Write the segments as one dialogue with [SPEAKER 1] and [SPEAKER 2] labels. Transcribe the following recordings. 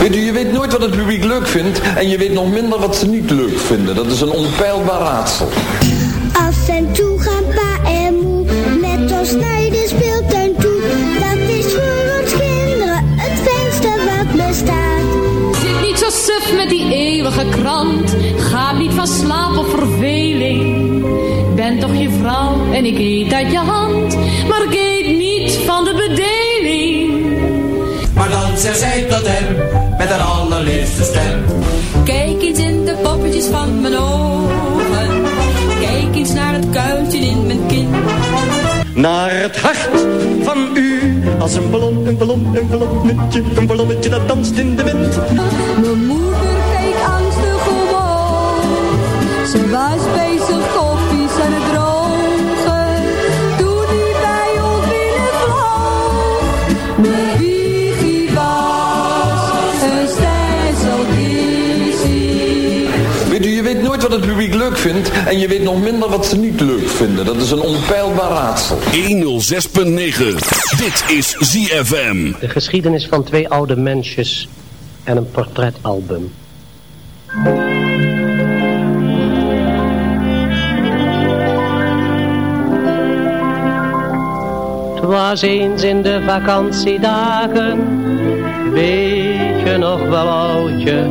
[SPEAKER 1] Weet u, je weet nooit wat het publiek leuk vindt en je weet nog minder wat ze niet leuk vinden. Dat is een onpeilbaar raadsel.
[SPEAKER 2] Af en toe gaan pa en moe met ons naar de speeltuin toe. Dat is voor ons kinderen het fijnste wat bestaat.
[SPEAKER 3] Zit niet zo suf met die eeuwige krant. Ga niet van slaap of verveling. Ben toch je vrouw en ik eet uit je hand. Maar ik eet niet van de bedeling.
[SPEAKER 4] Maar dan zegt zij tot hem, met haar allerliefste stem.
[SPEAKER 3] Kijk eens in de poppetjes van mijn ogen. Kijk eens naar het kuiltje in mijn kin.
[SPEAKER 5] Naar het hart van u. Als een ballon, een ballon, een ballonnetje, een ballonnetje dat danst in de wind.
[SPEAKER 6] Het
[SPEAKER 1] publiek leuk vindt en je weet nog minder wat ze niet leuk vinden. Dat is een onpeilbaar raadsel.
[SPEAKER 7] 106.9. Dit is ZFM.
[SPEAKER 8] De geschiedenis van twee oude mensjes en een portretalbum. Het was eens in de vakantiedagen, weet je nog wel oudje,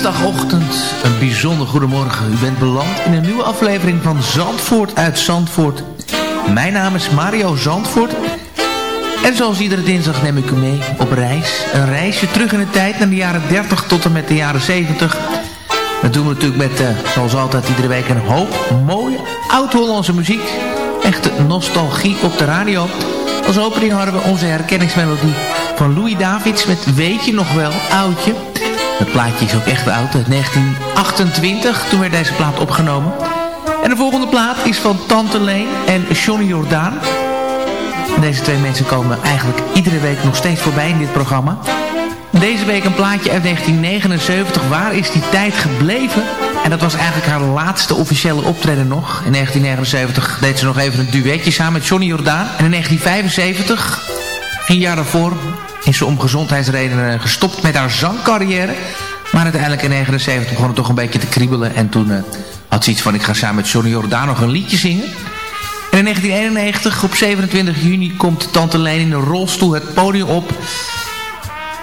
[SPEAKER 9] Dinsdagochtend, een bijzonder goedemorgen. U bent beland in een nieuwe aflevering van Zandvoort uit Zandvoort. Mijn naam is Mario Zandvoort. En zoals iedere dinsdag neem ik u mee op reis. Een reisje terug in de tijd naar de jaren 30 tot en met de jaren 70. Dat doen we natuurlijk met, uh, zoals altijd, iedere week een hoop mooie oud-Hollandse muziek. Echte nostalgie op de radio. Als opening hadden we onze herkenningsmelodie van Louis Davids met Weet je nog wel, oudje... Het plaatje is ook echt oud, uit 1928. Toen werd deze plaat opgenomen. En de volgende plaat is van Tante Leen en Johnny Jordaan. Deze twee mensen komen eigenlijk iedere week nog steeds voorbij in dit programma. Deze week een plaatje uit 1979. Waar is die tijd gebleven? En dat was eigenlijk haar laatste officiële optreden nog. In 1979 deed ze nog even een duetje samen met Johnny Jordaan. En in 1975, vier jaar daarvoor, is ze om gezondheidsredenen gestopt met haar zangcarrière. Maar uiteindelijk in 1979 begon het toch een beetje te kriebelen. En toen uh, had ze iets van, ik ga samen met Johnny Jordaan nog een liedje zingen. En in 1991, op 27 juni, komt Tante Leen in een rolstoel het podium op...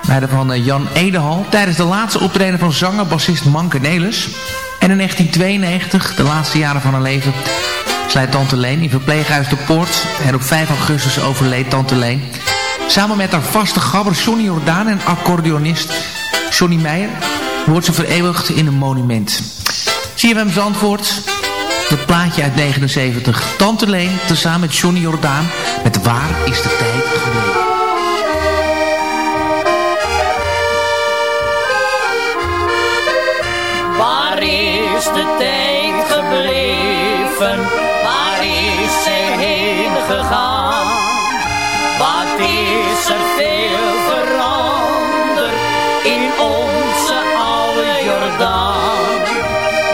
[SPEAKER 9] Bij de van eh, Jan Edehal tijdens de laatste optreden van zanger bassist Manke Nelis. En in 1992, de laatste jaren van haar leven, sluit Tante Leen in verpleeghuis De Poort. En op 5 augustus overleed Tante Leen. Samen met haar vaste gabber Johnny Jordaan en accordeonist Johnny Meijer wordt ze vereeuwigd in een monument. CFM Zandvoort, het plaatje uit 79. Tante Leen, tezamen met Johnny Jordaan, met Waar is de tijd gebleven?
[SPEAKER 10] Waar is de tijd gebleven?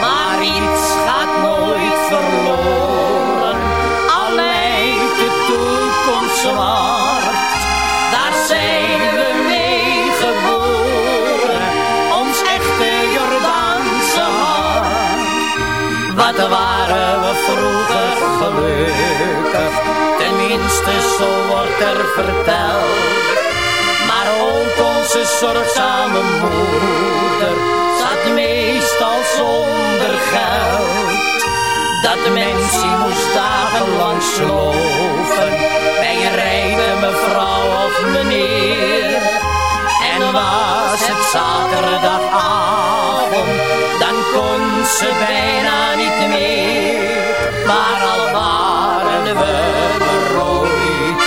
[SPEAKER 10] Maar iets gaat nooit verloren, al lijkt de toekomst zwart. Daar zijn we mee geboren, ons echte Jordaanse hart. Wat waren we vroeger gelukkig, tenminste zo wordt er verteld. Maar ook onze zorgzame moeder zonder geld. Dat mensie moest dagenlang sloven bij een rijke mevrouw of meneer. En was het zaterdagavond, dan kon ze bijna niet meer. Maar al waren we berooid,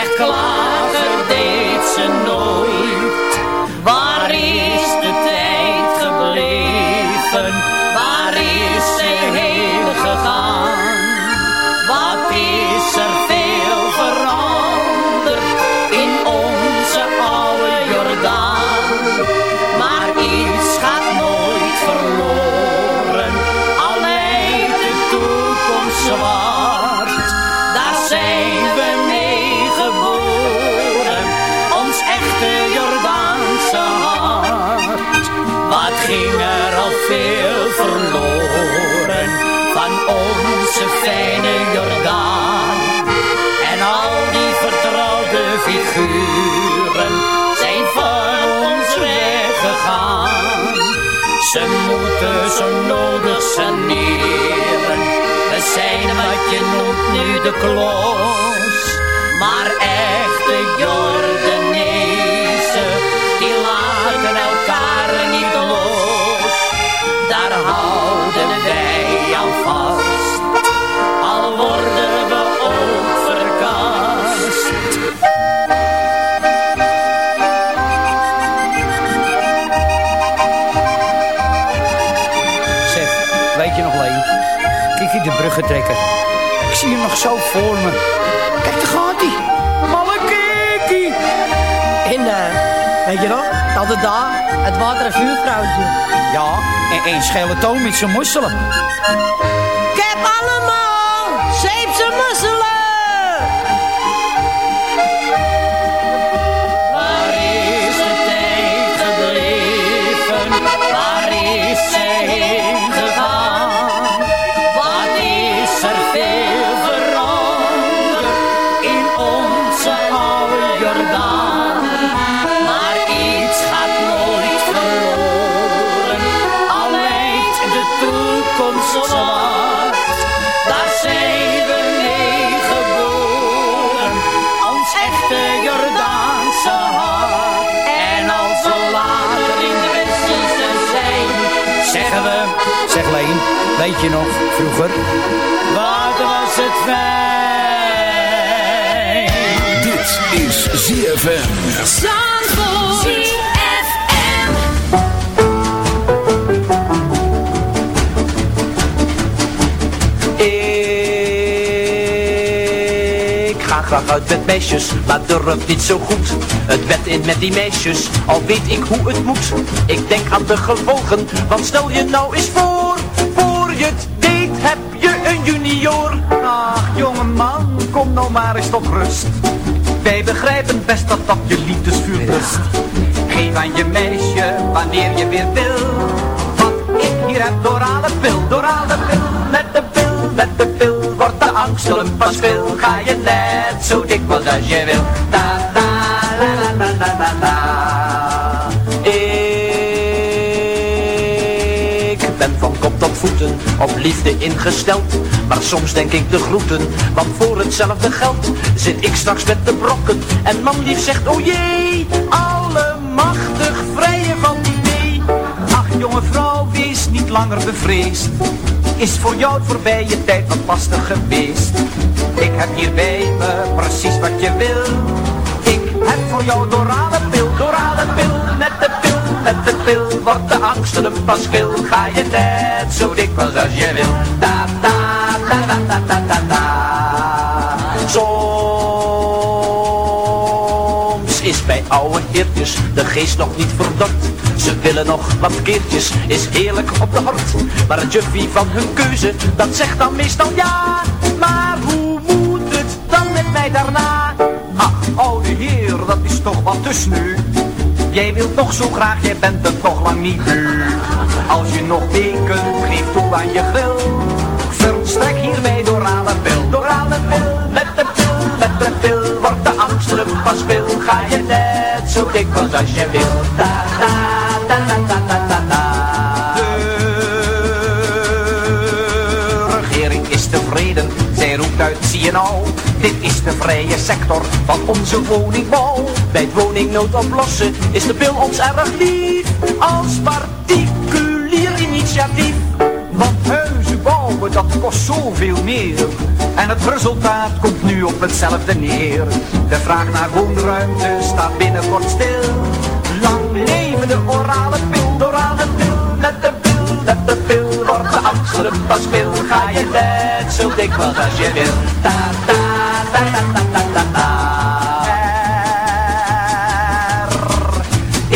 [SPEAKER 10] echt klagen zo nodig saneren. We zijn wat je noemt nu de klos. Maar echte Jordanezen,
[SPEAKER 11] de bruggentrekker. Ik zie hem nog zo voor me. Kijk, daar gaat hij. Malle kikkie.
[SPEAKER 12] En, eh, weet je nog? Altijd daar, het water- en vuurvrouwtje.
[SPEAKER 11] Ja, en een schele toon met zijn mosselen.
[SPEAKER 12] Ik heb allemaal
[SPEAKER 11] Weet je nog, vroeger?
[SPEAKER 10] Wat was het fijn?
[SPEAKER 7] Dit is ZFM.
[SPEAKER 13] ga graag uit met meisjes, maar durf niet zo goed. Het bed in met die meisjes, al weet ik hoe het moet. Ik denk aan de gevolgen, want stel je nou eens voor een junior.
[SPEAKER 14] Ach, jongeman, kom nou maar eens tot rust. Wij begrijpen best dat dat je liefdesvuur lust. Geef aan je meisje wanneer je weer wil. Wat ik hier heb, dorale pil, dorale pil. Met de pil, met de pil, wordt de angst een pas veel. Ga je net zo dikwijls als je wil. Da,
[SPEAKER 13] op liefde ingesteld. Maar soms denk ik de groeten, want voor hetzelfde geld zit ik straks met de brokken. En man lief zegt, oh jee, allemachtig vrije van idee.
[SPEAKER 14] Ach, jonge vrouw, wees niet langer bevreesd. Is voor jou het voorbije tijd wat lastig geweest. Ik heb hier bij me precies wat je wil. Ik heb voor jou dorale met de pil. Wordt de angsten een pas veel, ga je net zo dikwijls als je wil. Da, da, da, da, da.
[SPEAKER 13] Soms is bij oude heertjes de geest nog niet verdord. Ze willen nog wat keertjes, is heerlijk op de hart. Maar het juffie van hun keuze, dat zegt dan meestal ja. Maar hoe moet het dan met mij daarna?
[SPEAKER 14] Ach, oude heer, dat is toch wat te sneu. Jij wilt nog zo graag, jij bent het nog lang niet nu. Als je nog weken geeft toe aan je gril. Verstrek hiermee dorale pil, dorale pil, met de pil, met de pil. Wordt de er pas veel, ga je net zo dikwijls als je wil. Da, da, da, da, da, da. De regering is tevreden, zij roept uit, zie je nou. Dit is de vrije sector van onze woningbouw. Bij het woningnood oplossen is de pil ons erg lief. Als particulier initiatief. Want huizen bouwen, dat kost zoveel meer. En het resultaat komt nu op hetzelfde neer. De vraag naar woonruimte staat binnenkort stil. Lang leven de orale pil, de orale pil, met de pil, met de pil. Wordt de Amsterdam pas veel, ga je net zo dikwijls als je wil. Ta, ta,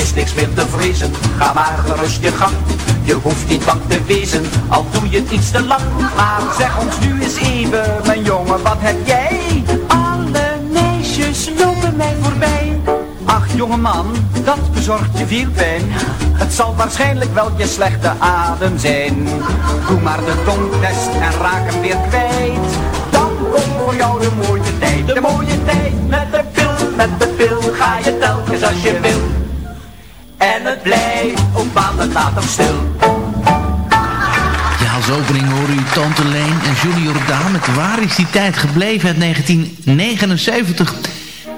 [SPEAKER 14] is niks meer te vrezen, ga maar gerust je gang. Je hoeft niet bang te wezen, al doe je het iets te lang. Maar zeg ons nu eens even, mijn jongen, wat heb jij? Alle meisjes lopen mij voorbij. Ach, jongeman, dat bezorgt je veel pijn. Het zal waarschijnlijk wel je slechte adem zijn. Doe maar de tongtest en raak hem weer kwijt. Komt voor jou de mooie tijd, de mooie tijd. Met de pil, met de pil, ga je telkens als je wil. En het blijft ook maanden later stil.
[SPEAKER 9] Ja, als opening horen u Tante Leen en Junior Daan met Waar is die tijd gebleven uit 1979.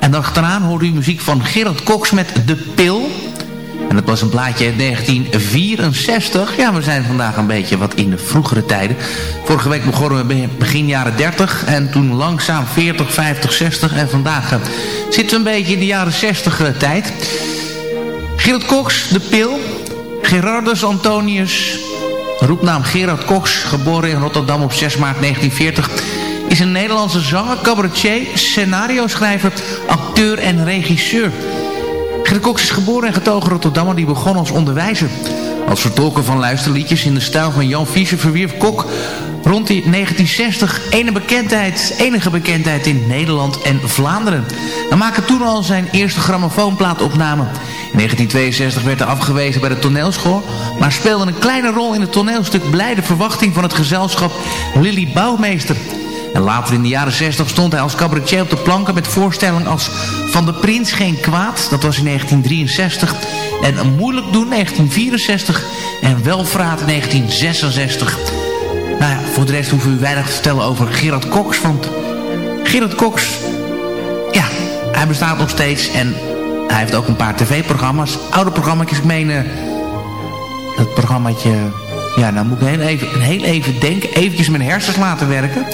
[SPEAKER 9] En achteraan hoorde u muziek van Gerard Cox met De Pil. En dat was een plaatje uit 1964. Ja, we zijn vandaag een beetje wat in de vroegere tijden. Vorige week begonnen we begin jaren 30. En toen langzaam 40, 50, 60. En vandaag eh, zitten we een beetje in de jaren 60 eh, tijd. Gerard Cox, De Pil. Gerardus Antonius, roepnaam Gerard Cox, geboren in Rotterdam op 6 maart 1940... is een Nederlandse zanger, cabaretier, scenario-schrijver, acteur en regisseur. Cox is geboren en getogen Rotterdammer die begon als onderwijzer. Als vertolker van luisterliedjes in de stijl van Jan Fischer verwierf Kok rond die 1960 enige bekendheid, enige bekendheid in Nederland en Vlaanderen. Hij maakte toen al zijn eerste grammofoonplaatopname. In 1962 werd hij afgewezen bij de toneelschool, maar speelde een kleine rol in het toneelstuk Blijde Verwachting van het gezelschap Lily Bouwmeester. En later in de jaren 60 stond hij als cabaretier op de planken met voorstellingen als Van de Prins Geen Kwaad, dat was in 1963, en Een Moeilijk Doen 1964 en Welvraat 1966. Nou ja, voor de rest hoeven we u weinig te vertellen over Gerard Cox, want Gerard Cox, ja, hij bestaat nog steeds en hij heeft ook een paar tv-programma's, oude programma's, ik meen uh, dat programmaatje, ja, nou moet ik heel even, heel even denken, eventjes mijn hersens laten werken.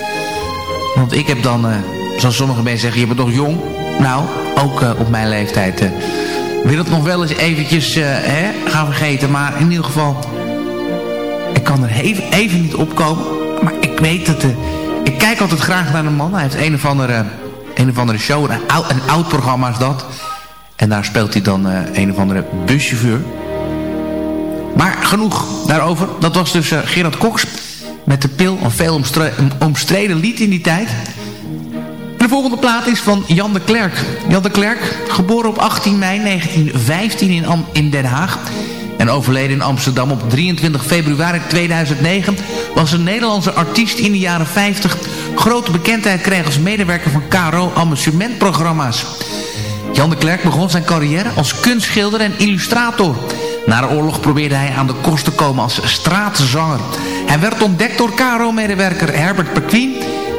[SPEAKER 9] Want ik heb dan, uh, zoals sommige mensen zeggen, je bent nog jong. Nou, ook uh, op mijn leeftijd uh, wil het nog wel eens eventjes hè, gaan vergeten. Maar in ieder geval, ik kan er even, even niet opkomen. Maar ik weet dat, ik kijk altijd graag naar een man. Hij heeft een of andere Een of andere show, een oud, een oud programma is dat. En daar speelt hij dan een of andere buschauffeur. Maar genoeg daarover. Dat was dus Gerard Cox met de pil. Een veel omstreden lied in die tijd. De volgende plaat is van Jan de Klerk. Jan de Klerk, geboren op 18 mei 1915 in, in Den Haag en overleden in Amsterdam op 23 februari 2009... was een Nederlandse artiest in de jaren 50... grote bekendheid kreeg als medewerker van KRO amusementprogramma's. Jan de Klerk begon zijn carrière als kunstschilder en illustrator. Na de oorlog probeerde hij aan de kost te komen als straatzanger. Hij werd ontdekt door KRO-medewerker Herbert Perquin...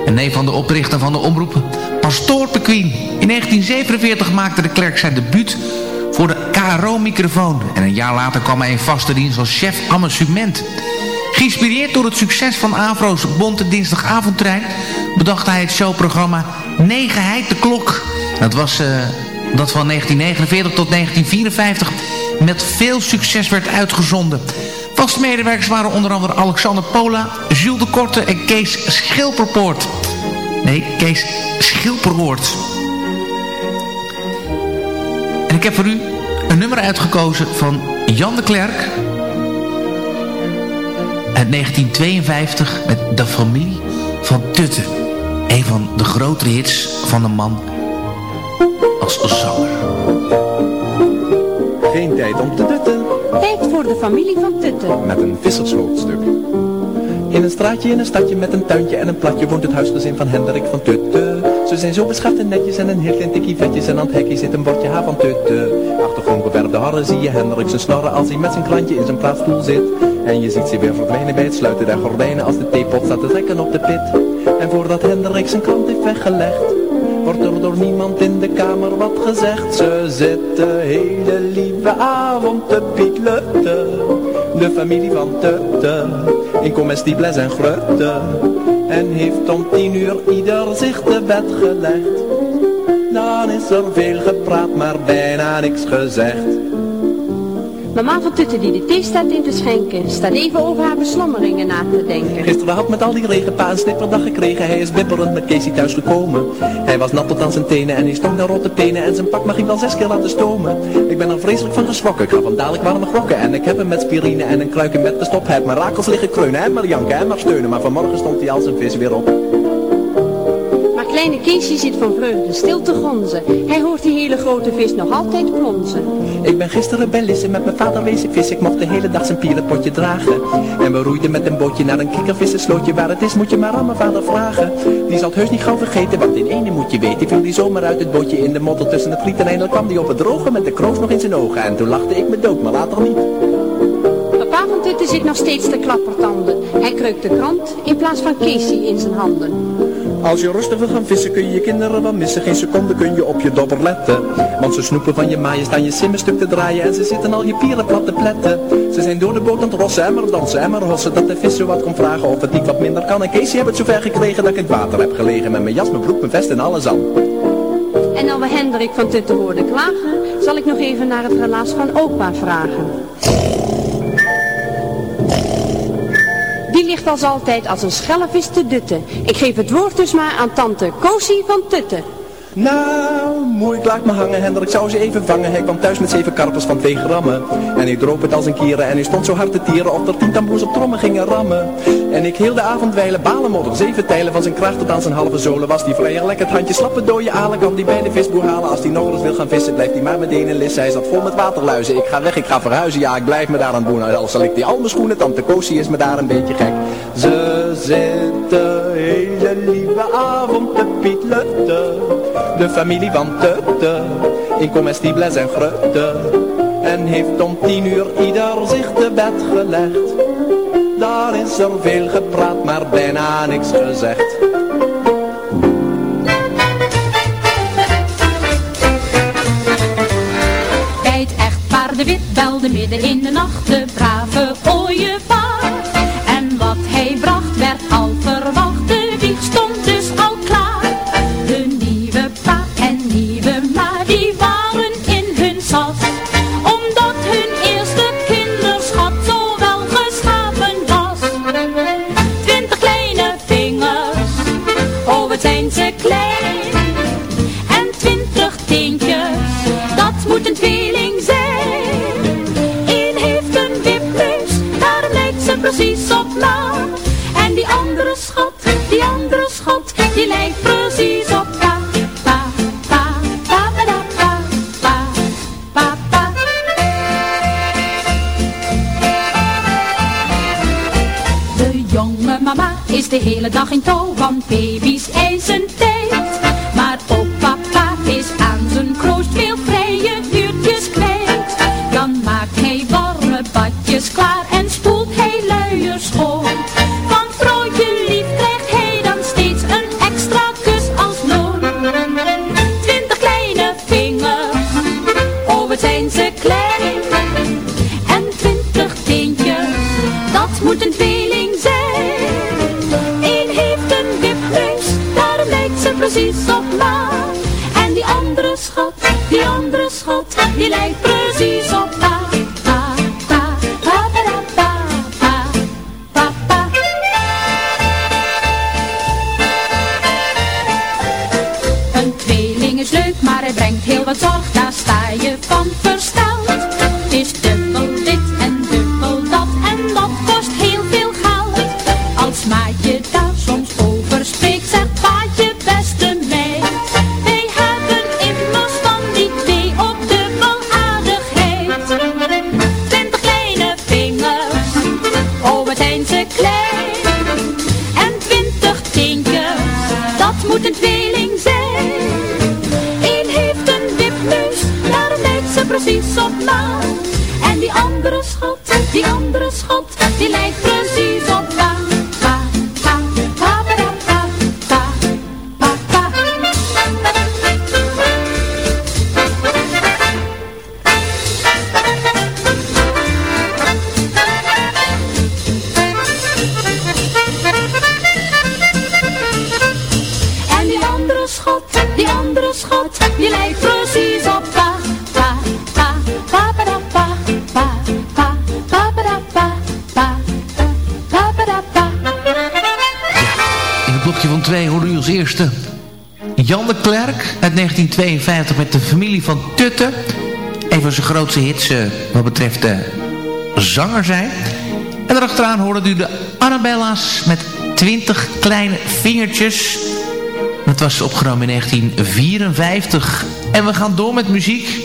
[SPEAKER 9] en neef van de oprichter van de omroep Pastoor Perquin. In 1947 maakte de Klerk zijn debuut voor de KRO-microfoon. En een jaar later kwam hij in vaste dienst als chef amusement. Geïnspireerd door het succes van Avro's Bonte Dinsdagavondtrein... bedacht hij het showprogramma Negenheid de Klok. Dat was... Uh, dat van 1949 tot 1954 met veel succes werd uitgezonden. Vaste medewerkers waren onder andere Alexander Pola, Jules de Korte en Kees Schilperpoort. Nee, Kees Schilperoort. En ik heb voor u een nummer uitgekozen van Jan de Klerk. Uit 1952 met De Familie van Tutten. Een van de grotere hits van de man als zanger.
[SPEAKER 15] Geen tijd om te dutten.
[SPEAKER 16] Tijd voor de familie van Tutten.
[SPEAKER 15] Met een visserslootstuk. In een straatje in een stadje met een tuintje en een platje woont het huisgezin van Hendrik van Tutte. Ze zijn zo beschaafd en netjes en een heel klein tikkie vetjes en aan het hekje zit een bordje haar van Tutte. Achtergrond bewerfde harren zie je Hendrik zijn snorren als hij met zijn krantje in zijn plaatsstoel zit. En je ziet ze weer verdwijnen bij het sluiten der gordijnen als de theepot staat te trekken op de pit. En voordat Hendrik zijn krant heeft weggelegd, wordt er door niemand in de kamer wat gezegd. Ze zitten hele lieve avond te pieklutten, de familie van Tutte, in comestibles en grutte. En heeft om tien uur ieder zich te bed gelegd. Dan is er veel gepraat, maar bijna niks gezegd.
[SPEAKER 16] Mama van Tutte die de thee staat in te schenken, staat even over haar beslommeringen na te denken.
[SPEAKER 15] Gisteren had met al die regenpa een snipperdag gekregen, hij is bibberend met Casey thuis gekomen. Hij was nat tot aan zijn tenen en hij stond naar rotte penen en zijn pak mag hij wel zes keer laten stomen. Ik ben er vreselijk van geschrokken, ik ga van dadelijk warme grokken en ik heb hem met spirine en een kruiken met de stop. Heb mijn rakels liggen kreunen en maar janken en maar steunen, maar vanmorgen stond hij als een vis weer op.
[SPEAKER 16] Kleine Keesje zit van vreugde stil te gonzen. Hij hoort die hele grote vis nog altijd plonzen.
[SPEAKER 15] Ik ben gisteren bij Lisse met mijn vader wezen vis. Ik mocht de hele dag zijn pierenpotje dragen. En we roeiden met een bootje naar een kikkervissenslootje. Waar het is moet je maar aan mijn vader vragen. Die zal het heus niet gauw vergeten, want in ene moet je weten. Viel die zomaar uit het bootje in de modder tussen het riet. En eindelijk kwam die op het droge met de kroos nog in zijn ogen. En toen lachte ik me dood, maar later niet.
[SPEAKER 16] Papa van Tutte zit nog steeds te klappertanden. Hij kreukt de krant in plaats van Casey in zijn handen.
[SPEAKER 15] Als je rustig wil gaan vissen kun je je kinderen wel missen. Geen seconde kun je op je dobber letten. Want ze snoepen van je maaien staan je simmen stuk te draaien. En ze zitten al je pieren plat te pletten. Ze zijn door de boot aan het rossen en maar dansen en maar hossen. Dat de visser wat komt vragen of het niet wat minder kan. En Casey heeft het zover gekregen dat ik in het water heb gelegen. Met mijn jas, mijn broek, mijn vest en alles aan.
[SPEAKER 16] En al we Hendrik van Tutte hoorden klagen, zal ik nog even naar het relaas van opa vragen. Die ligt als altijd als een schellevis te dutten. Ik geef het woord dus maar aan tante Kosie van Tutte.
[SPEAKER 15] Nou, mooi, ik laat me hangen, Hendrik zou ze even vangen. Hij kwam thuis met zeven karpers van twee grammen. En ik droop het als een kieren en hij stond zo hard te tieren... of er tien tamboers op trommen gingen rammen. En ik heel de avond wijlen, balen modder, zeven tijlen van zijn kracht tot aan zijn halve zolen. Was die vrijer lekker het handje slappe dode alen, kan die bij de visboer halen. Als die nog eens wil gaan vissen, blijft hij maar meteen in lis. Hij zat vol met waterluizen, ik ga weg, ik ga verhuizen, ja, ik blijf me daar aan doen. Al zal ik die al mijn schoenen, tante Koosie is me daar een beetje gek. Ze zitten hele lieve avond te pietlutten. De familie van Tutte, in comestibles en grutte. En heeft om tien uur ieder zich te bed gelegd. Daar is er veel gepraat, maar bijna niks gezegd.
[SPEAKER 3] Bij het echtpaar de wit belde midden in de nacht de brave ooievaar. precies op na. En die andere schot, die andere schot, die lijkt precies op. Pa, pa, pa, pa, pa, pa, pa, pa. De jonge mama is de hele dag in touw, want baby's eisen
[SPEAKER 9] 1952 met de familie van Tutte. Een van zijn grootste hits eh, wat betreft de zanger zijn. En daarachteraan hoorde u de Annabella's met 20 kleine vingertjes. Dat was opgenomen in 1954. En we gaan door met muziek.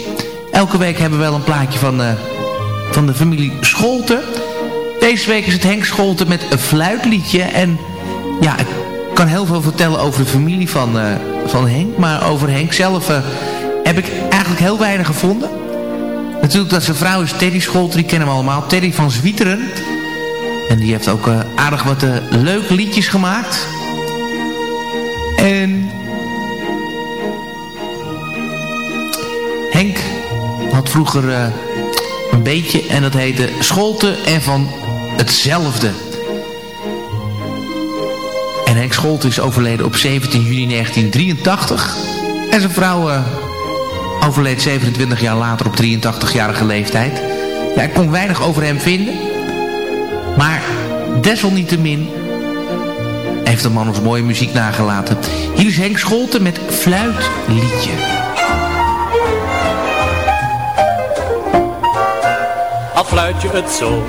[SPEAKER 9] Elke week hebben we wel een plaatje van, eh, van de familie Scholten. Deze week is het Henk Scholten met een fluitliedje. En ja, ik kan heel veel vertellen over de familie van, eh, van Henk. Maar over Henk zelf eh, heb ik eigenlijk heel weinig gevonden. Natuurlijk dat zijn vrouw is Teddy Scholten, die kennen we allemaal. Teddy van Zwieteren. En die heeft ook eh, aardig wat eh, leuke liedjes gemaakt. En... Henk had vroeger een beetje en dat heette Scholten en van hetzelfde. En Henk Scholten is overleden op 17 juni 1983. En zijn vrouw eh, overleed 27 jaar later op 83-jarige leeftijd. Ja, ik kon weinig over hem vinden. Maar desalniettemin heeft de man ons mooie muziek nagelaten. Hier is Henk Scholten met Fluitliedje.
[SPEAKER 17] Al fluit je het zo,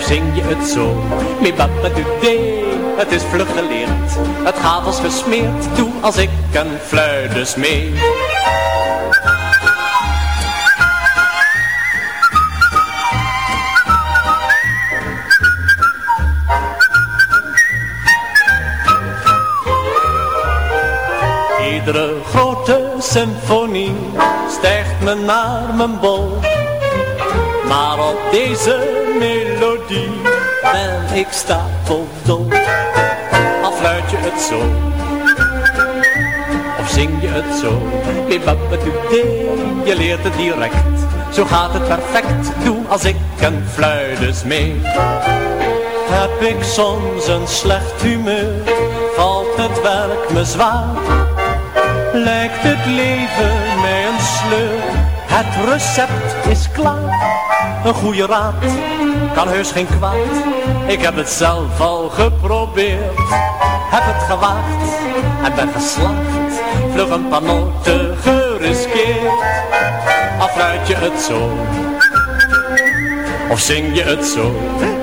[SPEAKER 17] zing je het zo. Mibabadudee, het is vlug geleerd. Het gaat als gesmeerd, doe als ik een fluit mee. Iedere grote symfonie stijgt me naar mijn bol. Maar op deze melodie ben ik stapeldol. Al fluit je het zo, of zing je het zo. Je leert het direct. Zo gaat het perfect, doe als ik een fluit mee. Heb ik soms een slecht humeur, valt het werk me zwaar. Lijkt het leven mij een sleur, het recept is klaar. Een goede raad kan heus geen kwaad, ik heb het zelf al geprobeerd. Heb het gewaagd en ben geslaagd, vlug een paar noten geriskeerd. Afluit je het zo, of zing je het zo?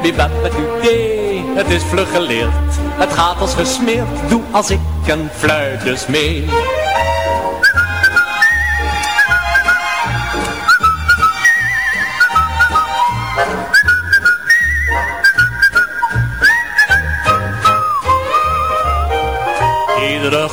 [SPEAKER 17] Wie bent met idee, het is vlug geleerd.
[SPEAKER 18] Het gaat als gesmeerd, doe als ik een fluit dus mee.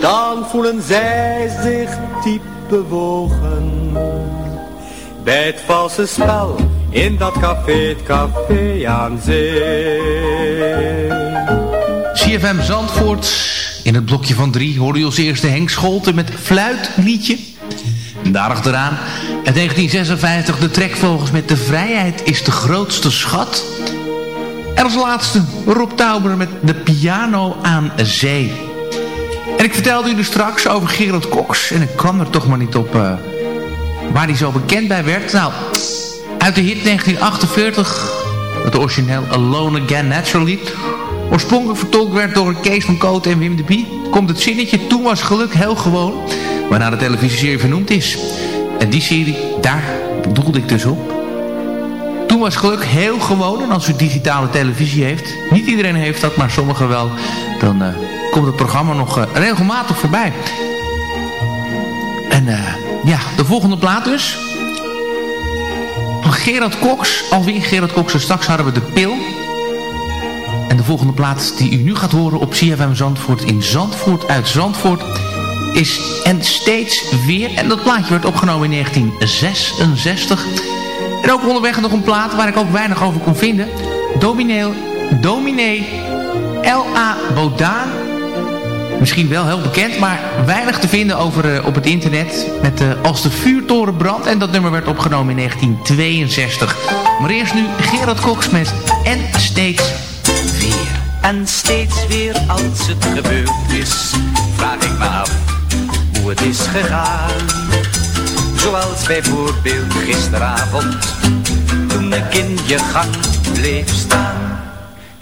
[SPEAKER 17] dan voelen zij zich diep bewogen. Bij het valse spel in dat café, het café aan zee.
[SPEAKER 9] CFM Zandvoort, in het blokje van drie hoorde je als eerste Henk Scholten met fluitliedje. En daarachteraan, in 1956 de trekvogels met De Vrijheid is de grootste schat... En als laatste Rob Tauber met de piano aan zee. En ik vertelde u dus straks over Gerald Cox. En ik kwam er toch maar niet op uh, waar hij zo bekend bij werd. Nou, uit de hit 1948, het origineel Alone Again Naturally... oorspronkelijk vertolkt werd door Kees van Koot en Wim de Bie... komt het zinnetje Toen was geluk heel gewoon... waarna de televisieserie vernoemd is. En die serie, daar bedoelde ik dus op... Toen was geluk heel gewoon. En als u digitale televisie heeft. Niet iedereen heeft dat, maar sommigen wel. Dan uh, komt het programma nog uh, regelmatig voorbij. En uh, ja, de volgende plaat dus. Van Gerard Cox. Alweer Gerard Cox. En straks hadden we de pil. En de volgende plaat die u nu gaat horen op CFM Zandvoort in Zandvoort uit Zandvoort is En Steeds Weer. En dat plaatje werd opgenomen in 1966. En ook onderweg nog een plaat waar ik ook weinig over kon vinden. Dominee, Dominee L.A. Bodaan. Misschien wel heel bekend, maar weinig te vinden over, uh, op het internet. Met uh, Als de vuurtoren brandt. En dat nummer werd opgenomen in 1962. Maar eerst nu Gerard Cox met En Steeds Weer.
[SPEAKER 14] En steeds weer als het gebeurd is, vraag ik me af hoe het is gegaan. Zoals bijvoorbeeld gisteravond, toen ik in je gang bleef staan.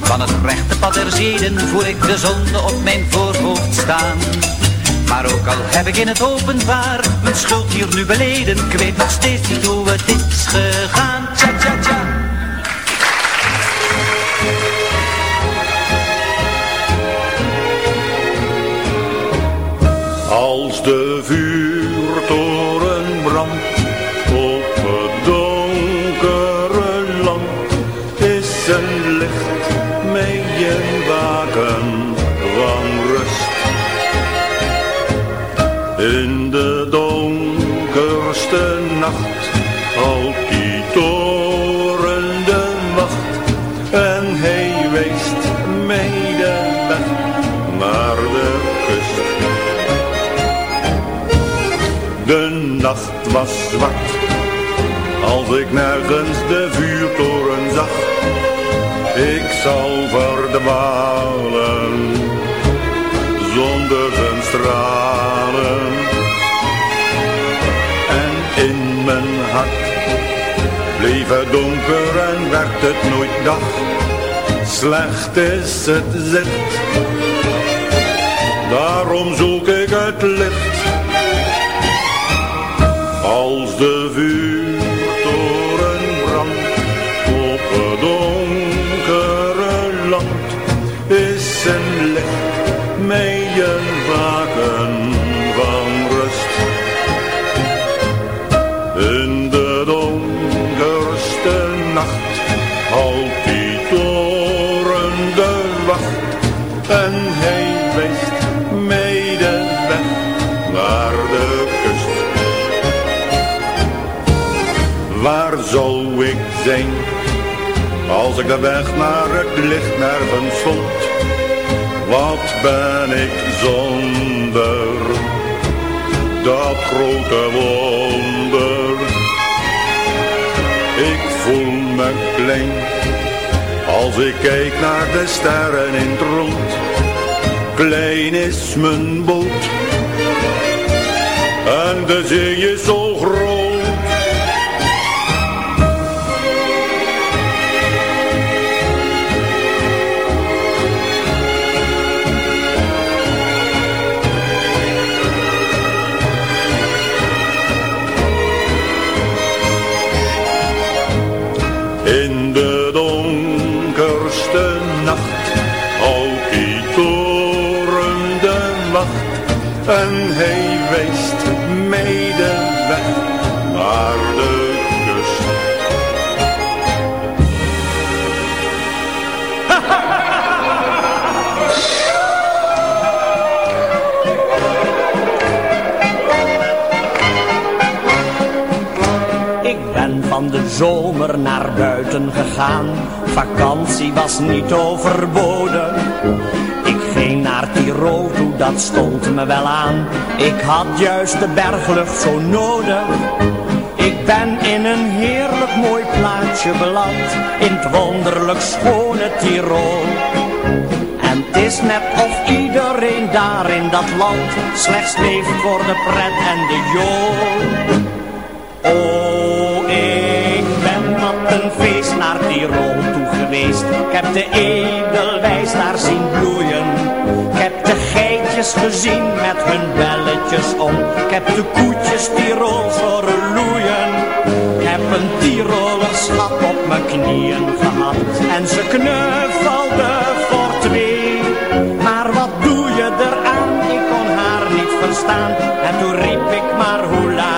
[SPEAKER 14] van het rechte pad der zeden voel ik de zonde op mijn voorhoofd staan. Maar ook al heb ik in het openbaar mijn schuld hier nu beleden, ik weet nog steeds niet hoe het is gegaan. Tja, tja, tja.
[SPEAKER 19] Als de vuurtoren brandt van rust. In de donkerste nacht houdt die toren de wacht en hij weest mee de weg naar de kust. De nacht was zwart, als ik nergens de zag. Ik zou verdwalen, zonder zijn stralen. En in mijn hart bleef het donker en werd het nooit dag. Slecht is het zicht, daarom zoek ik het licht als ik de weg naar het licht nergens vond? Wat ben ik zonder dat grote wonder? Ik voel me klein als ik kijk naar de sterren in het rond. Klein is mijn boot en de zee is zo groot. De
[SPEAKER 10] zomer naar buiten gegaan. Vakantie was niet overboden. Ik ging naar Tirol toe, dat stond me wel aan. Ik had juist de berglucht zo nodig. Ik ben in een heerlijk mooi plaatsje beland. In het wonderlijk schone Tirol. En het is net of iedereen daar in dat land slechts leeft voor de pret en de jool. een feest naar Tirol toe geweest. Ik heb de edelwijs daar zien bloeien. Ik heb de geitjes gezien met hun belletjes om. Ik heb de koetjes Tirols horen loeien. Ik heb een Tirolerschap op mijn knieën gehad. En ze knuffelde voor twee. Maar wat doe je eraan? Ik kon haar niet verstaan. En toen riep ik maar hoe laat.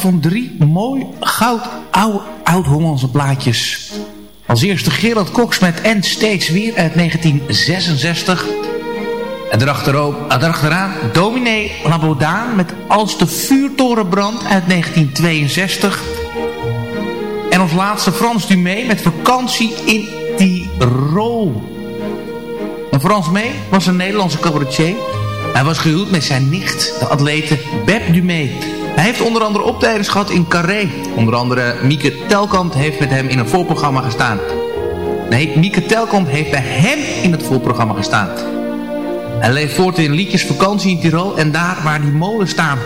[SPEAKER 9] van drie mooi goud oud-Hollandse plaatjes. Als eerste Gerald Cox met En Steeds Weer uit 1966. En erachterop, erachteraan Dominee Labodaan met Als de vuurtoren brandt uit 1962. En als laatste Frans Dumé met Vakantie in Tirol. En Frans Mee was een Nederlandse cabaretier. Hij was gehuwd met zijn nicht, de atlete Beb Dumé. Hij heeft onder andere optredens gehad in Carré. Onder andere Mieke Telkamp heeft met hem in een voorprogramma gestaan. Nee, Mieke Telkamp heeft bij hem in het voorprogramma gestaan. Hij leeft voort in liedjes Vakantie in Tirol en daar waar die molen staan.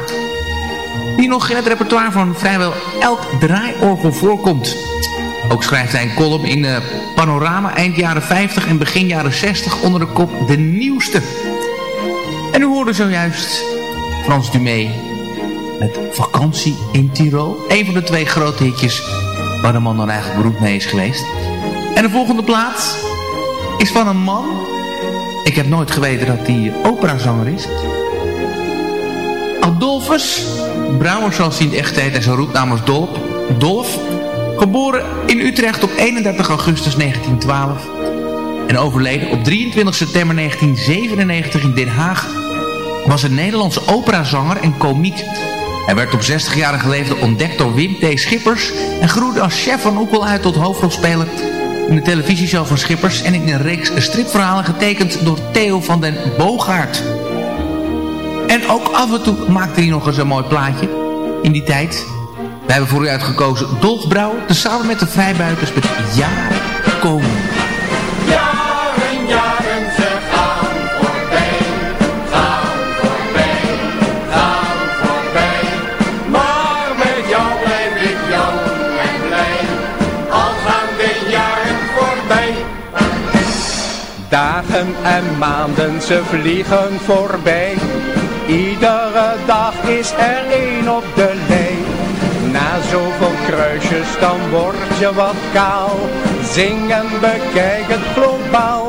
[SPEAKER 9] Die nog in het repertoire van vrijwel elk draaiorgel voorkomt. Ook schrijft hij een column in uh, Panorama eind jaren 50 en begin jaren 60 onder de kop De Nieuwste. En u hoorde zojuist Frans Dumé met Vakantie in Tirol. Een van de twee grote hitjes waar de man dan eigenlijk beroemd mee is geweest. En de volgende plaats is van een man. Ik heb nooit geweten dat hij operazanger is. Adolphus Brouwer zoals hij in de echt heet en zijn roepnaam was Dolf. Dolf, geboren in Utrecht op 31 augustus 1912 en overleden op 23 september 1997 in Den Haag, was een Nederlandse operazanger en komiek. Hij werd op 60-jarige leeftijd ontdekt door Wim T. Schippers en groeide als chef van Oekel uit tot hoofdrolspeler in de televisieshow van Schippers en in een reeks stripverhalen getekend door Theo van den Boogaard. En ook af en toe maakte hij nog eens een mooi plaatje in die tijd. We hebben voor u uitgekozen Dolf Brouwer, tezamen met de vrijbuiters met Jaren komen.
[SPEAKER 14] Jaren, en
[SPEAKER 20] maanden, ze vliegen voorbij. Iedere dag is er één op de lijn. Na zoveel kruisjes, dan word je wat kaal. Zing en bekijk het globaal.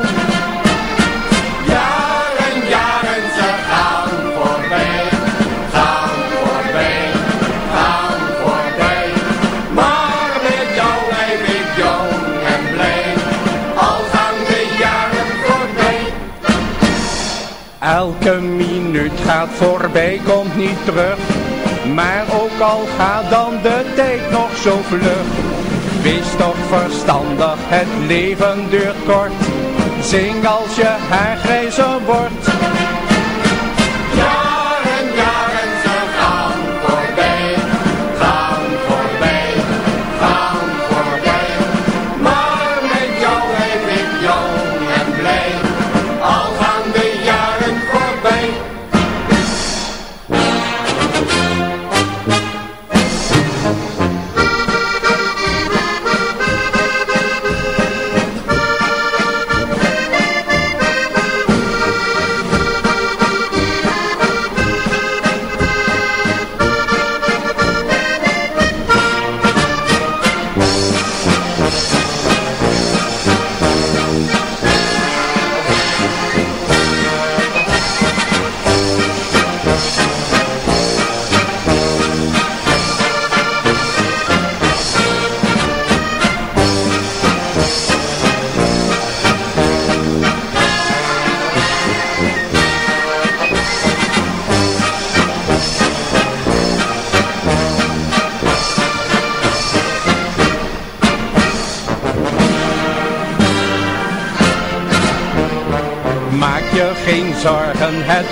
[SPEAKER 20] Gaat voorbij, komt niet terug. Maar ook al gaat dan de tijd nog zo vlug. Wees toch verstandig, het leven duurt kort. Zing als je haar grijzer wordt.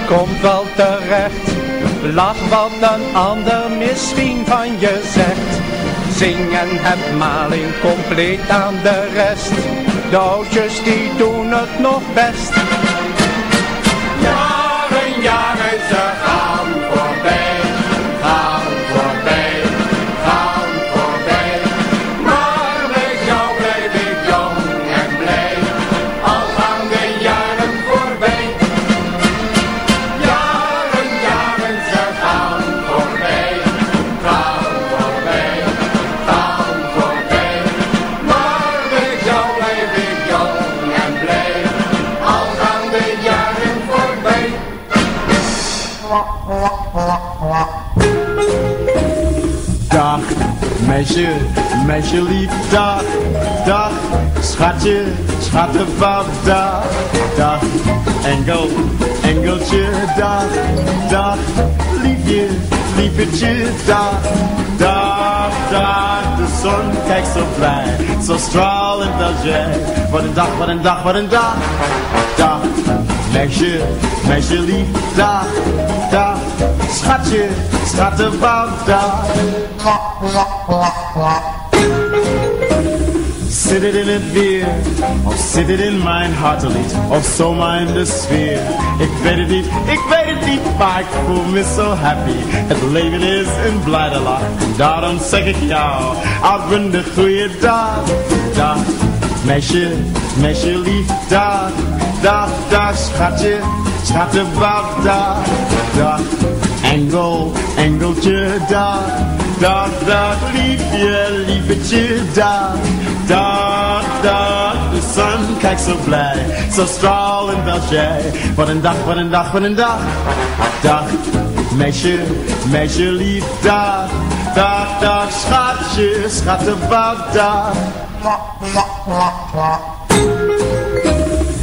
[SPEAKER 20] Komt wel terecht. Lach wat een ander misschien van je zegt. Zing en heb maling compleet aan de rest. De oudjes die doen het nog best. Jaren, jaren ze
[SPEAKER 21] Meisje, meisje lief, dag, dag, schatje, schattenpap, dag, dag, engel, engeltje, dag, dag, liefje, liefje, dag, dag, dag, de zon kijkt zo blij, zo stralend als jij, wat een dag, wat een dag, wat een dag, dag, meisje, meisje lief, dag, dag, schatje, schattenpap, dag. Zit het in het weer, of zit het in mijn hartelied, of zo mijn de sfeer? Ik weet het niet, ik weet het niet, maar ik voel me zo happy. Het leven is een blijde lach, daarom zeg ik jou, een de goede dag. Dag, meisje, meisje lief, dag, dag, dag, schatje, schattenbab, dag, dag. Engel, engeltje, dag, dag, dag, liefje, liefetje, dag, dag, dag. De zon kijkt zo blij, zo stralend als jij. Wat een dag, wat een dag, wat een dag. Dag, meisje, meisje lief, dag, dag, dag, schatje, schattenbak, dag.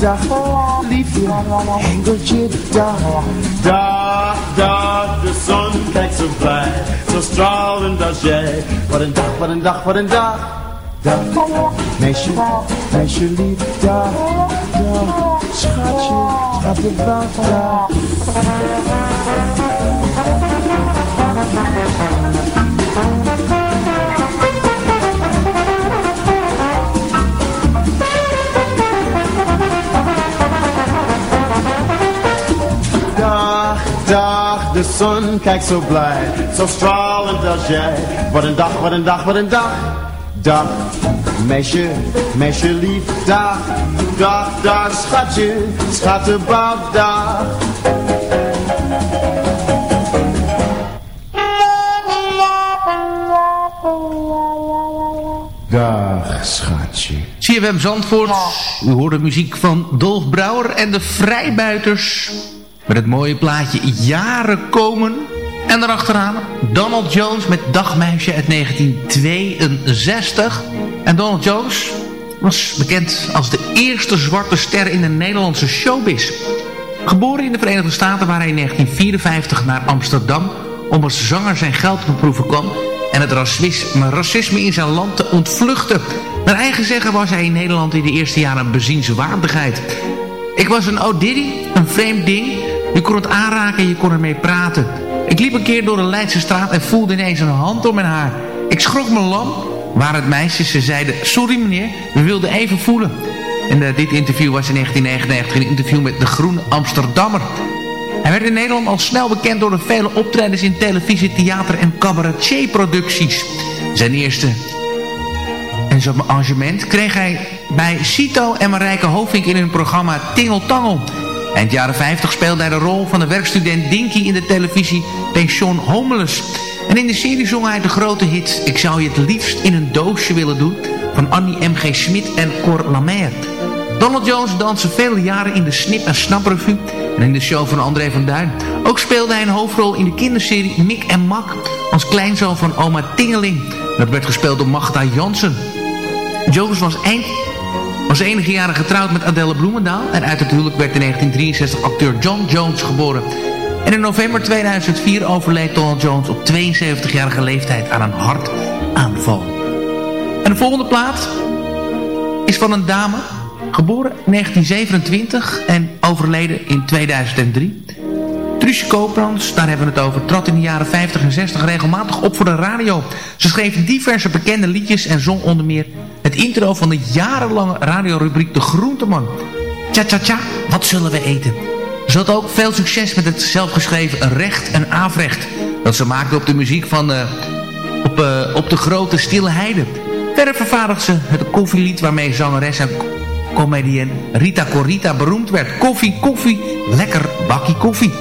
[SPEAKER 21] dag, liefje, engeltje, dag, dag, dag. De zon kijkt zo blij, zo stralend als jij. Wat een dag, wat een dag, wat een dag. Dag, meisje, meisje lief, dag, dag, schatje, schattenbouw, dag. Dag, de zon kijkt zo blij, zo stralend als jij. Wat een dag, wat een dag, wat een dag. Dag, meisje, meisje lief, dag, dag, dag, schatje, schattenbab, dag.
[SPEAKER 9] Dag, schatje. CFM Zandvoort. U hoort de muziek van Dolf Brouwer en de Vrijbuiters. Met het mooie plaatje Jaren komen. En daarachteraan Donald Jones met Dagmeisje uit 1962. En Donald Jones was bekend als de eerste zwarte ster in de Nederlandse showbiz. Geboren in de Verenigde Staten waar hij in 1954 naar Amsterdam om als zanger zijn geld te beproeven kwam en het racisme, in zijn land te ontvluchten. Naar eigen zeggen was hij in Nederland in de eerste jaren een bezienswaardigheid. Ik was een oud diddy, een vreemd ding. Je kon het aanraken en je kon ermee praten. Ik liep een keer door de Leidse straat en voelde ineens een hand om mijn haar. Ik schrok me lam, waar het meisjes, ze zeiden... Sorry meneer, we wilden even voelen. En uh, dit interview was in 1999 een interview met de Groene Amsterdammer. Hij werd in Nederland al snel bekend door de vele optredens in televisie, theater en cabaretier-producties. Zijn eerste en zo'n arrangement kreeg hij bij Cito en Marijke Hovink in hun programma Tingel Tangel. Eind jaren 50 speelde hij de rol van de werkstudent Dinky in de televisie Pension Homeless. En in de serie zong hij de grote hit Ik zou je het liefst in een doosje willen doen van Annie M.G. Smit en Cor Lambert. Donald Jones danste vele jaren in de Snip en Snap Revue en in de show van André van Duin. Ook speelde hij een hoofdrol in de kinderserie Mick en Mak als kleinzoon van oma Tingeling. Dat werd gespeeld door Magda Jansen. Jones was, eind, was enige jaren getrouwd met Adele Bloemendaal en uit het huwelijk werd in 1963 acteur John Jones geboren. En in november 2004 overleed Donald Jones op 72-jarige leeftijd aan een hartaanval. En de volgende plaat is van een dame Geboren in 1927 en overleden in 2003. Truusje Koopmans, daar hebben we het over, trad in de jaren 50 en 60 regelmatig op voor de radio. Ze schreef diverse bekende liedjes en zong onder meer het intro van de jarenlange radiorubriek De Groenteman. Tja tja tja, wat zullen we eten? Ze had ook veel succes met het zelfgeschreven Recht en Afrecht. Dat ze maakte op de muziek van uh, op, uh, op de grote stille heide. Verder vervaardigde ze het koffielied waarmee zangeres en comedienne Rita Corita beroemd werd. Koffie, koffie, lekker bakkie koffie.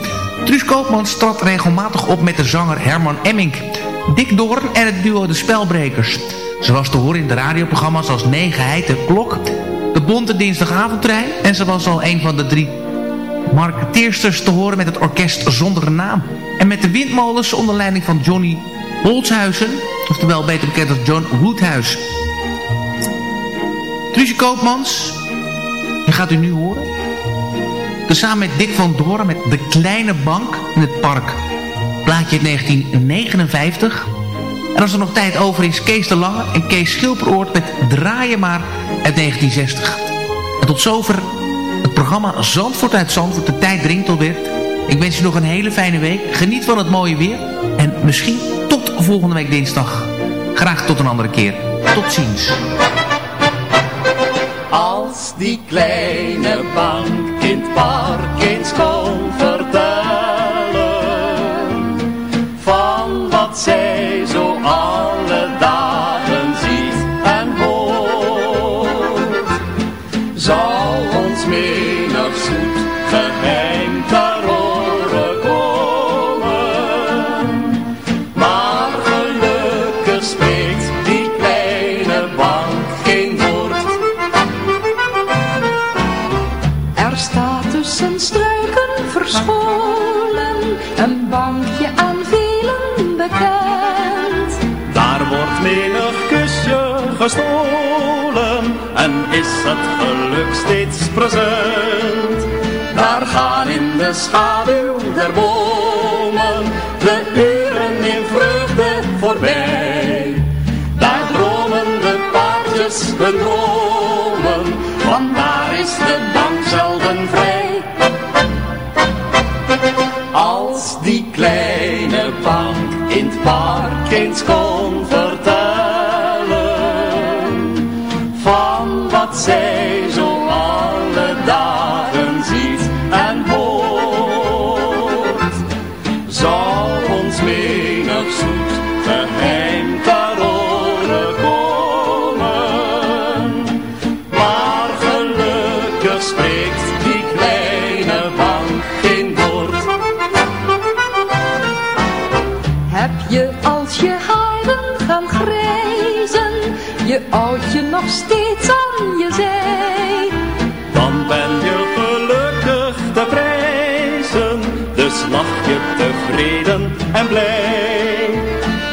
[SPEAKER 9] Truus Koopmans trad regelmatig op met de zanger Herman Emmink. Dick Doorn en het duo De Spelbrekers. Ze was te horen in de radioprogramma's als Negenheid de Klok, De Bonte Dinsdagavondtrein en ze was al een van de drie marketeersters te horen met het orkest Zonder Naam. En met de windmolens onder leiding van Johnny Holzhuizen, oftewel beter bekend als John Woodhuis. Truusje Koopmans die gaat u nu horen. Samen met Dick van Doren met De Kleine Bank in het Park. Plaatje uit 1959. En als er nog tijd over is, Kees de Lange en Kees Schilperoort met Draaien maar uit 1960. En tot zover het programma Zandvoort uit Zandvoort. De tijd dringt alweer. Ik wens je nog een hele fijne week. Geniet van het mooie weer. En misschien tot volgende week dinsdag. Graag tot een andere keer. Tot ziens
[SPEAKER 22] die kleine bank in het park eens kon het geluk steeds present. Daar gaan in de schaduw der bomen de uren in vreugde voorbij. Daar dromen de paardjes hun dromen, want daar is de bank zelden vrij. Als die kleine bank in het park eens kon
[SPEAKER 23] je oudje nog steeds aan
[SPEAKER 22] dan ben je gelukkig te prijzen, dus lach je tevreden en blij.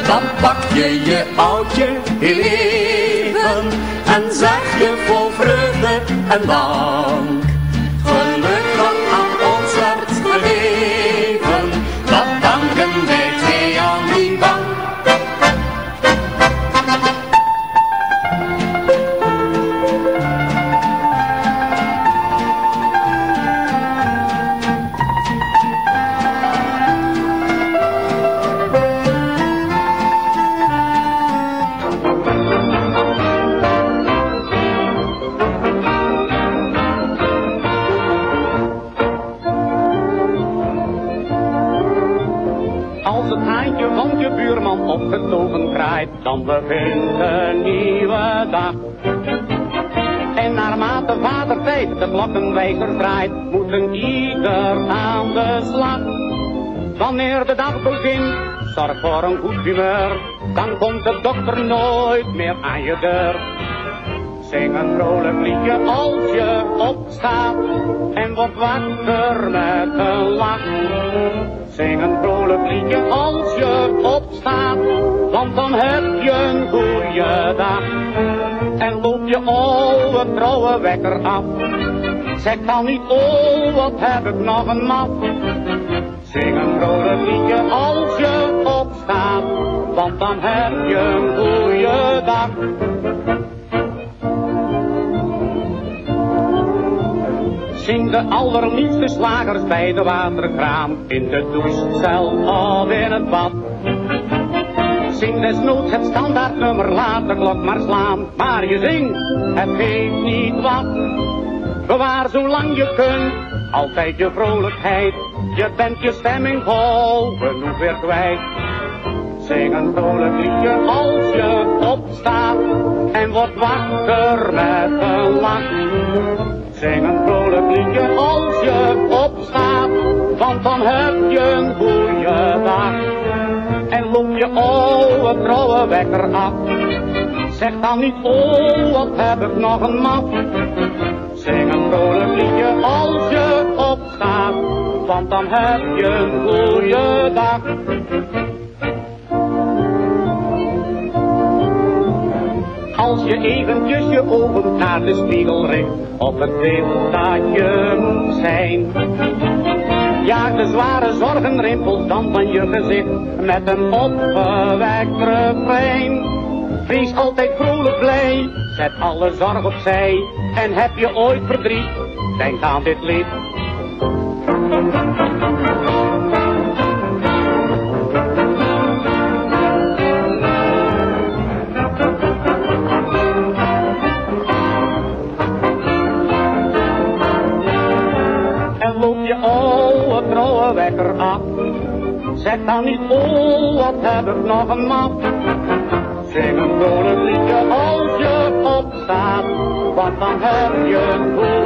[SPEAKER 22] Dan pak je je oudje heel even en zeg je vol vreugde en dank.
[SPEAKER 24] Draait, moet een ieder aan de slag. Wanneer de dag begint, zorg voor een goed humeur, dan komt de dokter nooit meer aan je deur. Zing een vrolijk liedje als je opstaat en wordt wakker met een lach. Zing een vrolijk liedje als je opstaat, want dan heb je een goede dag. En loop je oude trouwe wekker af. Zeg dan niet, oh wat heb ik nog een mat. Zing een vrolijk liedje als je opstaat, want dan heb je een goede dag. Zing de allerliefste slagers bij de waterkraan, in de douche, zelf of in het bad. Zing desnoods het standaardnummer, laat de klok maar slaan, maar je zingt, het geeft niet wat. Bewaar zolang je kunt, altijd je vrolijkheid, je bent je stemming vol, genoeg weer kwijt. Zing een vrolijk liedje als je opstaat en wordt wakker met een lach. Zing een vrolijk liedje als je opstaat, want dan heb je een goede dag. En loop je oude trouwe wekker af. Zeg dan niet, oh wat heb ik nog een mat. Een vrolijk liedje als je opstaat, want dan heb je een goede dag. Als je eventjes je ogen naar de spiegel richt, op het beeld dat je moet zijn. Jaag de zware zorgenrimpels dan van je gezicht, met een opgewekt refrein. Wees altijd vrolijk blij, zet alle zorg opzij, en heb je ooit verdriet, denk aan dit lied. En loop je oude trouwe wekker af. Zeg dan niet, oh wat heb ik nog een mat. Zing een vrolijk liedje opstaat, want dan heb je een goede.